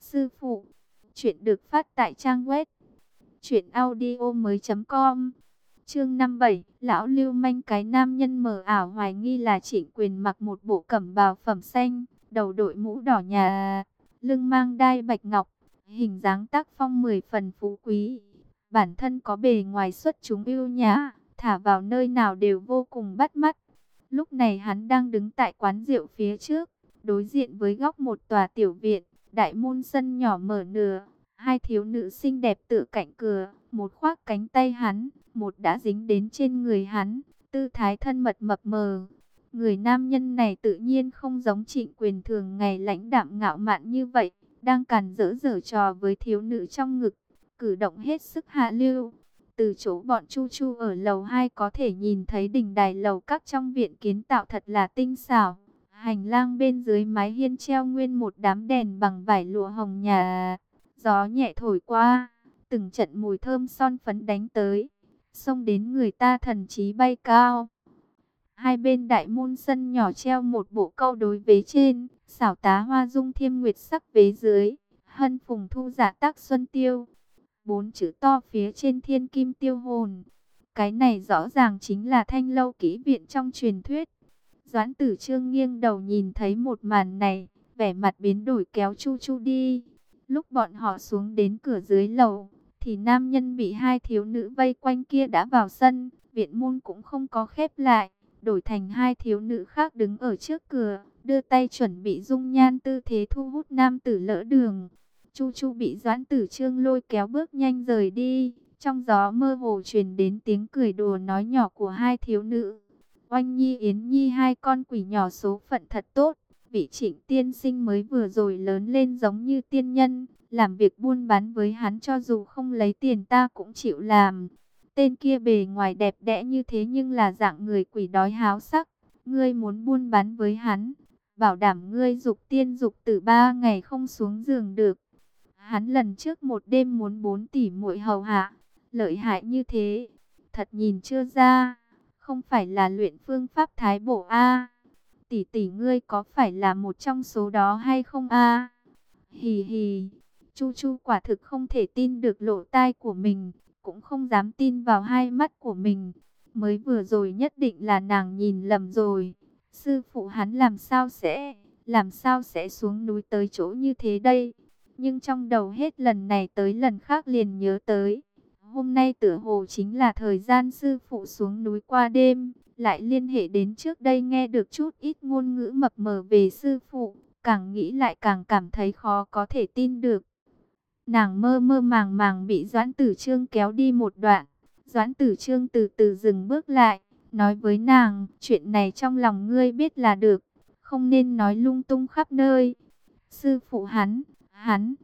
Sư phụ, chuyện được phát tại trang web. Chuyện audio mới.com Chương 57, lão lưu manh cái nam nhân mờ ảo hoài nghi là trịnh quyền mặc một bộ cẩm bào phẩm xanh, đầu đội mũ đỏ nhà, lưng mang đai bạch ngọc, hình dáng tác phong mười phần phú quý. Bản thân có bề ngoài xuất chúng ưu nhã, thả vào nơi nào đều vô cùng bắt mắt. Lúc này hắn đang đứng tại quán rượu phía trước, đối diện với góc một tòa tiểu viện, đại môn sân nhỏ mở nửa, hai thiếu nữ xinh đẹp tự cạnh cửa, một khoác cánh tay hắn, một đã dính đến trên người hắn, tư thái thân mật mập mờ. Người nam nhân này tự nhiên không giống trịnh quyền thường ngày lãnh đạm ngạo mạn như vậy, đang càn dỡ dở trò với thiếu nữ trong ngực, cử động hết sức hạ lưu. Từ chỗ bọn Chu Chu ở lầu 2 có thể nhìn thấy đỉnh đài lầu các trong viện kiến tạo thật là tinh xảo. Hành lang bên dưới mái hiên treo nguyên một đám đèn bằng vải lụa hồng nhà. Gió nhẹ thổi qua từng trận mùi thơm son phấn đánh tới, xông đến người ta thần trí bay cao. Hai bên đại môn sân nhỏ treo một bộ câu đối vế trên, xảo tá hoa dung thiêm nguyệt sắc vế dưới, hân phùng thu giả tác xuân tiêu. Bốn chữ to phía trên thiên kim tiêu hồn. Cái này rõ ràng chính là thanh lâu kỹ viện trong truyền thuyết. Doãn tử trương nghiêng đầu nhìn thấy một màn này, vẻ mặt biến đổi kéo chu chu đi. Lúc bọn họ xuống đến cửa dưới lầu, thì nam nhân bị hai thiếu nữ vây quanh kia đã vào sân, viện môn cũng không có khép lại, đổi thành hai thiếu nữ khác đứng ở trước cửa, đưa tay chuẩn bị dung nhan tư thế thu hút nam tử lỡ đường. Chu Chu bị Doãn Tử Trương lôi kéo bước nhanh rời đi, trong gió mơ hồ truyền đến tiếng cười đùa nói nhỏ của hai thiếu nữ. Oanh Nhi Yến Nhi hai con quỷ nhỏ số phận thật tốt, vị trịnh tiên sinh mới vừa rồi lớn lên giống như tiên nhân, làm việc buôn bán với hắn cho dù không lấy tiền ta cũng chịu làm. Tên kia bề ngoài đẹp đẽ như thế nhưng là dạng người quỷ đói háo sắc, ngươi muốn buôn bán với hắn, bảo đảm ngươi dục tiên dục tử ba ngày không xuống giường được. Hắn lần trước một đêm muốn bốn tỷ muội hầu hạ, lợi hại như thế, thật nhìn chưa ra, không phải là luyện phương pháp thái bổ a. Tỷ tỷ ngươi có phải là một trong số đó hay không a? Hì hì. Chu Chu quả thực không thể tin được lỗ tai của mình, cũng không dám tin vào hai mắt của mình. Mới vừa rồi nhất định là nàng nhìn lầm rồi. Sư phụ hắn làm sao sẽ, làm sao sẽ xuống núi tới chỗ như thế đây? Nhưng trong đầu hết lần này tới lần khác liền nhớ tới. Hôm nay tựa hồ chính là thời gian sư phụ xuống núi qua đêm, lại liên hệ đến trước đây nghe được chút ít ngôn ngữ mập mờ về sư phụ, càng nghĩ lại càng cảm thấy khó có thể tin được. Nàng mơ mơ màng màng bị Doãn Tử Trương kéo đi một đoạn, Doãn Tử Trương từ từ dừng bước lại, nói với nàng, chuyện này trong lòng ngươi biết là được, không nên nói lung tung khắp nơi. Sư phụ hắn, hắn,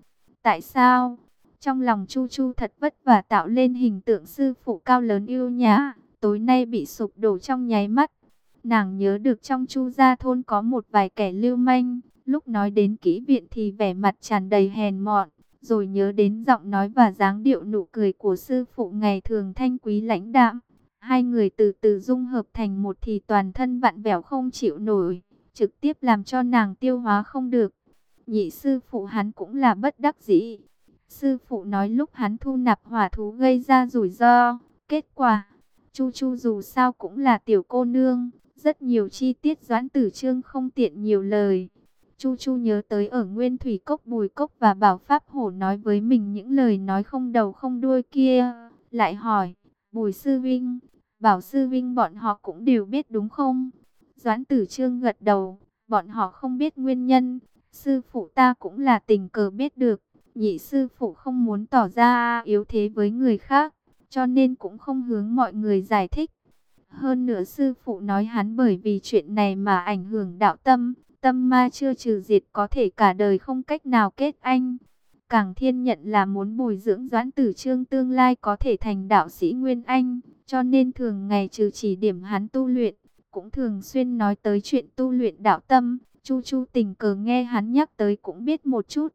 tại sao? Trong lòng Chu Chu thật vất vả tạo lên hình tượng sư phụ cao lớn yêu nhã, tối nay bị sụp đổ trong nháy mắt. Nàng nhớ được trong Chu gia thôn có một vài kẻ lưu manh, lúc nói đến kỹ viện thì vẻ mặt tràn đầy hèn mọn, rồi nhớ đến giọng nói và dáng điệu nụ cười của sư phụ ngày thường thanh quý lãnh đạm. Hai người từ từ dung hợp thành một thì toàn thân vặn vẹo không chịu nổi, trực tiếp làm cho nàng tiêu hóa không được. Nhị sư phụ hắn cũng là bất đắc dĩ. Sư phụ nói lúc hắn thu nạp hỏa thú gây ra rủi ro. Kết quả, Chu Chu dù sao cũng là tiểu cô nương. Rất nhiều chi tiết doãn tử trương không tiện nhiều lời. Chu Chu nhớ tới ở Nguyên Thủy Cốc Bùi Cốc và Bảo Pháp Hổ nói với mình những lời nói không đầu không đuôi kia. Lại hỏi, Bùi Sư Vinh, Bảo Sư Vinh bọn họ cũng đều biết đúng không? Doãn Tử Trương gật đầu, bọn họ không biết nguyên nhân. Sư phụ ta cũng là tình cờ biết được, nhị sư phụ không muốn tỏ ra yếu thế với người khác, cho nên cũng không hướng mọi người giải thích. Hơn nữa sư phụ nói hắn bởi vì chuyện này mà ảnh hưởng đạo tâm, tâm ma chưa trừ diệt có thể cả đời không cách nào kết anh. Càng thiên nhận là muốn bồi dưỡng doãn tử trương tương lai có thể thành đạo sĩ Nguyên Anh, cho nên thường ngày trừ chỉ điểm hắn tu luyện, cũng thường xuyên nói tới chuyện tu luyện đạo tâm. Chu Chu tình cờ nghe hắn nhắc tới cũng biết một chút.